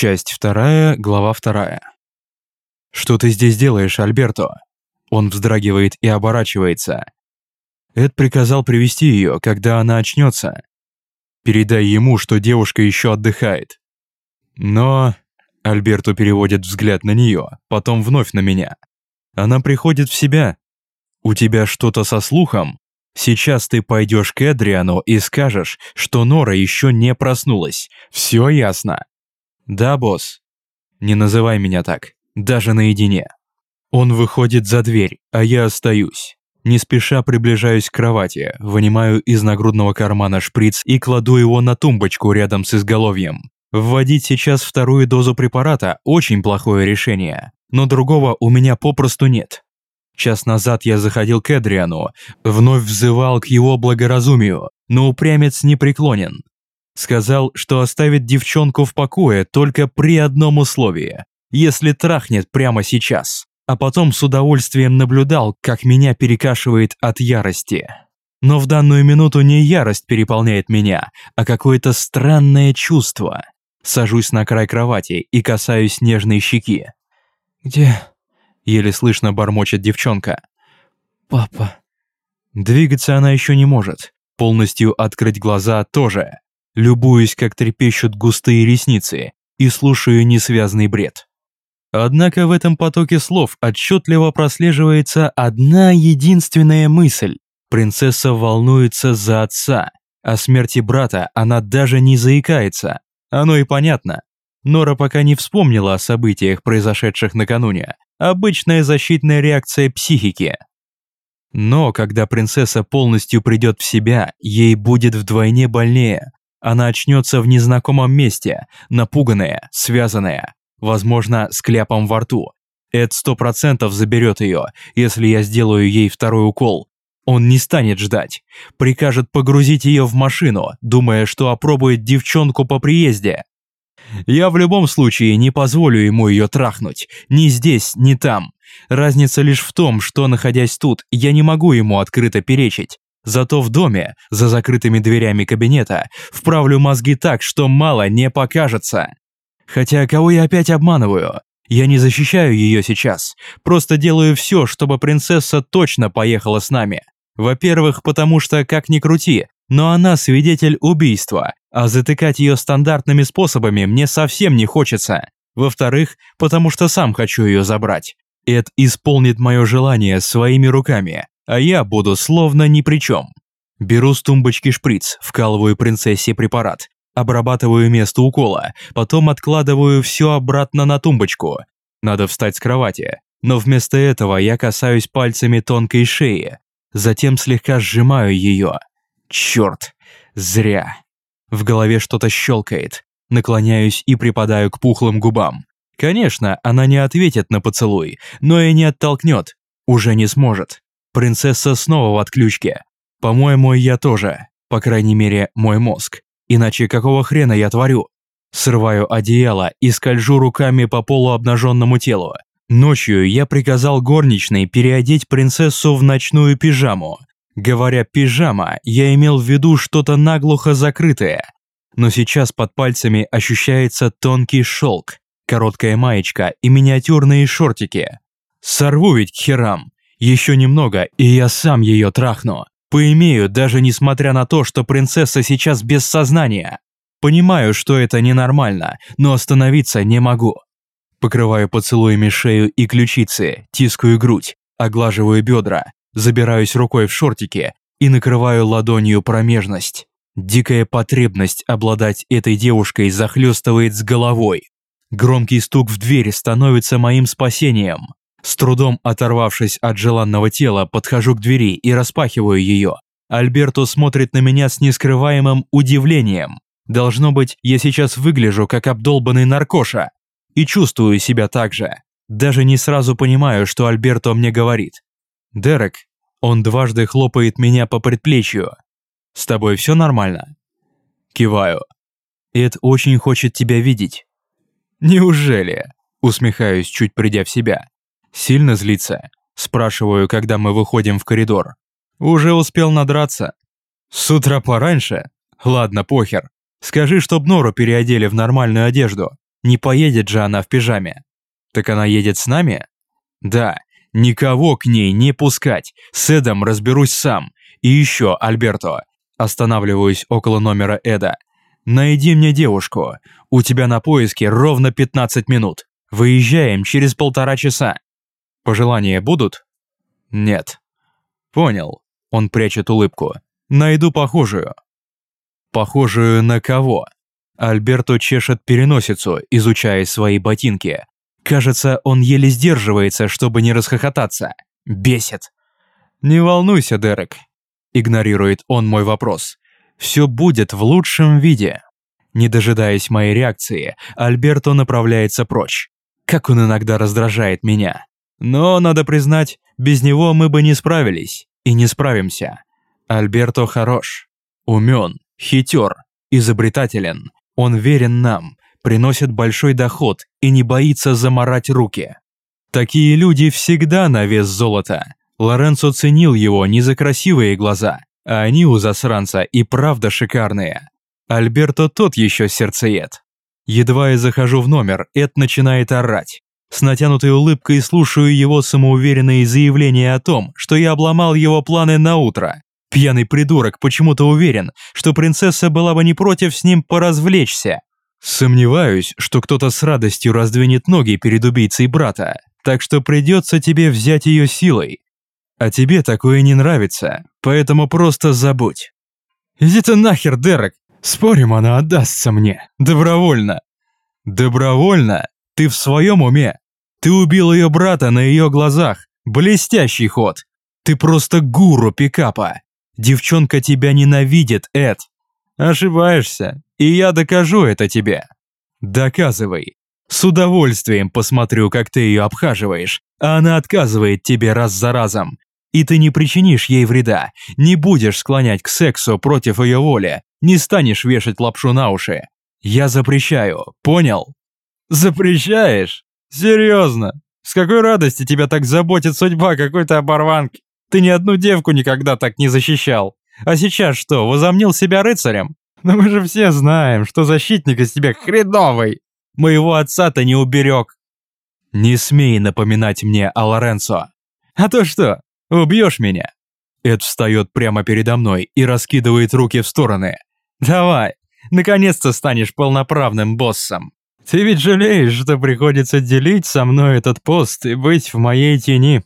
Часть вторая, глава вторая. «Что ты здесь делаешь, Альберто?» Он вздрагивает и оборачивается. Эд приказал привести ее, когда она очнется. Передай ему, что девушка еще отдыхает. Но... Альберто переводит взгляд на нее, потом вновь на меня. Она приходит в себя. У тебя что-то со слухом? Сейчас ты пойдешь к Эдриану и скажешь, что Нора еще не проснулась. Все ясно? Да, босс. Не называй меня так, даже наедине. Он выходит за дверь, а я остаюсь. Не спеша приближаюсь к кровати, вынимаю из нагрудного кармана шприц и кладу его на тумбочку рядом с изголовьем. Вводить сейчас вторую дозу препарата – очень плохое решение, но другого у меня попросту нет. Час назад я заходил к Эдриану, вновь взывал к его благоразумию, но упрямец не преклонен. Сказал, что оставит девчонку в покое только при одном условии, если трахнет прямо сейчас а потом с удовольствием наблюдал, как меня перекашивает от ярости. Но в данную минуту не ярость переполняет меня, а какое-то странное чувство. Сажусь на край кровати и касаюсь нежной щеки. «Где?» – еле слышно бормочет девчонка. «Папа». Двигаться она еще не может, полностью открыть глаза тоже. Любуюсь, как трепещут густые ресницы, и слушаю несвязный бред. Однако в этом потоке слов отчетливо прослеживается одна единственная мысль. Принцесса волнуется за отца. О смерти брата она даже не заикается. Оно и понятно. Нора пока не вспомнила о событиях, произошедших накануне. Обычная защитная реакция психики. Но когда принцесса полностью придет в себя, ей будет вдвойне больнее. Она очнется в незнакомом месте, напуганная, связанная, возможно, с кляпом во рту. Эд сто процентов заберет ее, если я сделаю ей второй укол. Он не станет ждать. Прикажет погрузить ее в машину, думая, что опробует девчонку по приезде. Я в любом случае не позволю ему ее трахнуть. Ни здесь, ни там. Разница лишь в том, что, находясь тут, я не могу ему открыто перечить. Зато в доме, за закрытыми дверями кабинета, вправлю мозги так, что мало не покажется. Хотя кого я опять обманываю? Я не защищаю ее сейчас, просто делаю все, чтобы принцесса точно поехала с нами. Во-первых, потому что, как ни крути, но она свидетель убийства, а затыкать ее стандартными способами мне совсем не хочется. Во-вторых, потому что сам хочу ее забрать. Эд исполнит мое желание своими руками, а я буду словно ни при чем. Беру с тумбочки шприц, вкалываю принцессе препарат, Обрабатываю место укола, потом откладываю все обратно на тумбочку. Надо встать с кровати. Но вместо этого я касаюсь пальцами тонкой шеи. Затем слегка сжимаю ее. Черт, зря. В голове что-то щелкает. Наклоняюсь и припадаю к пухлым губам. Конечно, она не ответит на поцелуй, но и не оттолкнет. Уже не сможет. Принцесса снова в отключке. По-моему, я тоже. По крайней мере, мой мозг. Иначе какого хрена я творю? Срываю одеяло и скольжу руками по полуобнаженному телу. Ночью я приказал горничной переодеть принцессу в ночную пижаму. Говоря «пижама», я имел в виду что-то наглухо закрытое. Но сейчас под пальцами ощущается тонкий шелк, короткая маечка и миниатюрные шортики. Сорву ведь к херам. Еще немного, и я сам ее трахну. Поимею, даже несмотря на то, что принцесса сейчас без сознания. Понимаю, что это ненормально, но остановиться не могу. Покрываю поцелуями шею и ключицы, тискаю грудь, оглаживаю бедра, забираюсь рукой в шортики и накрываю ладонью промежность. Дикая потребность обладать этой девушкой захлестывает с головой. Громкий стук в дверь становится моим спасением. С трудом оторвавшись от желанного тела, подхожу к двери и распахиваю ее. Альберто смотрит на меня с нескрываемым удивлением. Должно быть, я сейчас выгляжу как обдолбанный наркоша. И чувствую себя так же. Даже не сразу понимаю, что Альберто мне говорит. «Дерек». Он дважды хлопает меня по предплечью. «С тобой все нормально?» Киваю. «Эд очень хочет тебя видеть». «Неужели?» Усмехаюсь, чуть придя в себя. Сильно злится? Спрашиваю, когда мы выходим в коридор. Уже успел надраться. С утра пораньше? Ладно, похер. Скажи, чтоб Нору переодели в нормальную одежду. Не поедет же она в пижаме. Так она едет с нами? Да, никого к ней не пускать. С Эдом разберусь сам. И еще, Альберто. Останавливаюсь около номера Эда. Найди мне девушку. У тебя на поиске ровно 15 минут. Выезжаем через полтора часа. Пожелания будут? Нет. Понял. Он прячет улыбку. Найду похожую. Похожую на кого? Альберто чешет переносицу, изучая свои ботинки. Кажется, он еле сдерживается, чтобы не расхохотаться. Бесит. «Не волнуйся, Дерек», – игнорирует он мой вопрос. «Все будет в лучшем виде». Не дожидаясь моей реакции, Альберто направляется прочь. Как он иногда раздражает меня. Но, надо признать, без него мы бы не справились. И не справимся. Альберто хорош. Умен, хитер, изобретателен. Он верен нам, приносит большой доход и не боится заморать руки. Такие люди всегда на вес золота. Лоренцо ценил его не за красивые глаза, а они у засранца и правда шикарные. Альберто тот еще сердцеед. Едва я захожу в номер, Эд начинает орать. С натянутой улыбкой слушаю его самоуверенные заявления о том, что я обломал его планы на утро. Пьяный придурок почему-то уверен, что принцесса была бы не против с ним поразвлечься. Сомневаюсь, что кто-то с радостью раздвинет ноги перед убийцей брата, так что придется тебе взять ее силой. А тебе такое не нравится, поэтому просто забудь. Иди ты нахер, Дерек, спорим, она отдастся мне. Добровольно. Добровольно? Ты в своем уме? Ты убил ее брата на ее глазах. Блестящий ход. Ты просто гуру пикапа. Девчонка тебя ненавидит, Эд. Ошибаешься, и я докажу это тебе. Доказывай. С удовольствием посмотрю, как ты ее обхаживаешь, а она отказывает тебе раз за разом. И ты не причинишь ей вреда, не будешь склонять к сексу против ее воли, не станешь вешать лапшу на уши. Я запрещаю, понял? Запрещаешь? Серьезно? С какой радости тебя так заботит судьба какой-то оборванки? Ты ни одну девку никогда так не защищал. А сейчас что, возомнил себя рыцарем? Но мы же все знаем, что защитник из тебя хреновый. Моего отца-то не уберег. Не смей напоминать мне о Лоренцо. А то что, убьешь меня? Эд встает прямо передо мной и раскидывает руки в стороны. Давай, наконец-то станешь полноправным боссом. Ты ведь жалеешь, что приходится делить со мной этот пост и быть в моей тени.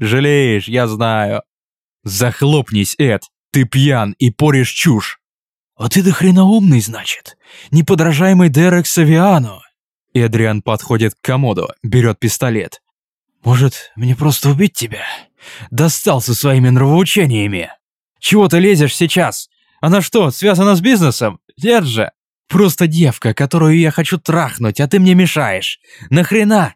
Жалеешь, я знаю. Захлопнись, Эд. Ты пьян и порешь чушь. А ты до хрена умный, значит. Неподражаемый Дерек Савиано. Эдриан подходит к комоду, берет пистолет. Может, мне просто убить тебя? Достал со своими нравоучениями. Чего ты лезешь сейчас? Она что, связана с бизнесом? Нет же. Просто девка, которую я хочу трахнуть, а ты мне мешаешь. Нахрена?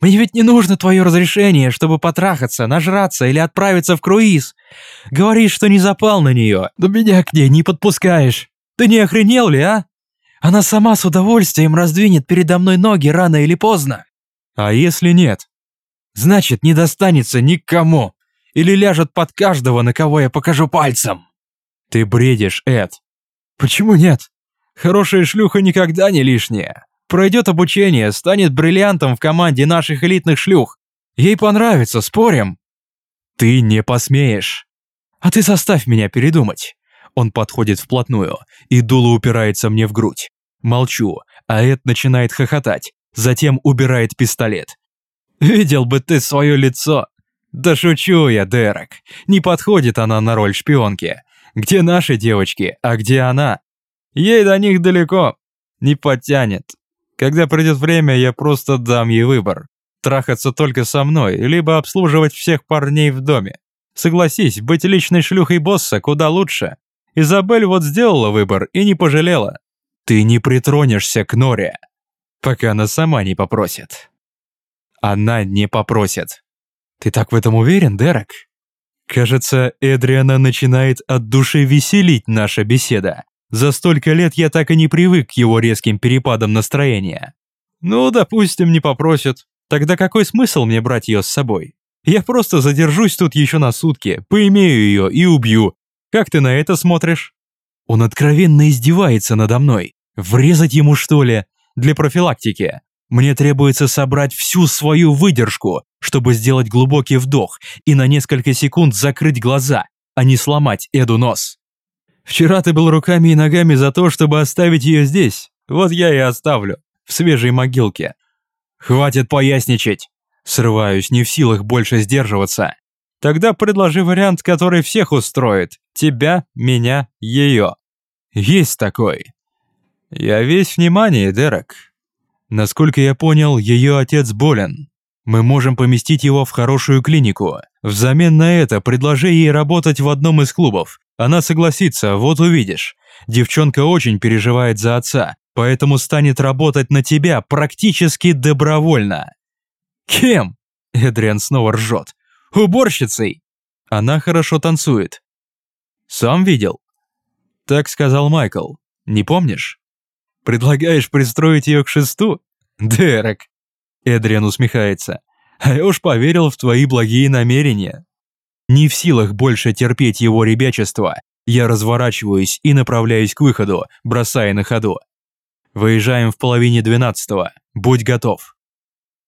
Мне ведь не нужно твое разрешение, чтобы потрахаться, нажраться или отправиться в круиз. Говоришь, что не запал на нее, но меня к ней не подпускаешь. Ты не охренел ли, а? Она сама с удовольствием раздвинет передо мной ноги рано или поздно. А если нет? Значит, не достанется никому. Или ляжет под каждого, на кого я покажу пальцем. Ты бредишь, Эд. Почему нет? Хорошая шлюха никогда не лишняя. Пройдет обучение, станет бриллиантом в команде наших элитных шлюх. Ей понравится, спорим? Ты не посмеешь. А ты заставь меня передумать. Он подходит вплотную, и дуло упирается мне в грудь. Молчу, а Эд начинает хохотать, затем убирает пистолет. Видел бы ты свое лицо. Да шучу я, Дерек. Не подходит она на роль шпионки. Где наши девочки, а где она? Ей до них далеко. Не потянет. Когда придет время, я просто дам ей выбор. Трахаться только со мной, либо обслуживать всех парней в доме. Согласись, быть личной шлюхой босса куда лучше. Изабель вот сделала выбор и не пожалела. Ты не притронешься к Норе, пока она сама не попросит. Она не попросит. Ты так в этом уверен, Дерек? Кажется, Эдриана начинает от души веселить наша беседа. За столько лет я так и не привык к его резким перепадам настроения. Ну, допустим, не попросит. Тогда какой смысл мне брать ее с собой? Я просто задержусь тут еще на сутки, поимею ее и убью. Как ты на это смотришь? Он откровенно издевается надо мной. Врезать ему, что ли? для профилактики. Мне требуется собрать всю свою выдержку, чтобы сделать глубокий вдох и на несколько секунд закрыть глаза, а не сломать Эду нос. Вчера ты был руками и ногами за то, чтобы оставить ее здесь. Вот я и оставлю, в свежей могилке. Хватит поясничать. Срываюсь, не в силах больше сдерживаться. Тогда предложи вариант, который всех устроит. Тебя, меня, ее. Есть такой. Я весь внимание, Дерек. Насколько я понял, ее отец болен. Мы можем поместить его в хорошую клинику. Взамен на это предложи ей работать в одном из клубов. Она согласится, вот увидишь. Девчонка очень переживает за отца, поэтому станет работать на тебя практически добровольно. Кем? Эдриан снова ржет. Уборщицей. Она хорошо танцует. Сам видел? Так сказал Майкл. Не помнишь? Предлагаешь пристроить ее к шесту? Дерек. Эдриан усмехается. А я уж поверил в твои благие намерения. Не в силах больше терпеть его ребячество, я разворачиваюсь и направляюсь к выходу, бросая на ходу. Выезжаем в половине двенадцатого. Будь готов.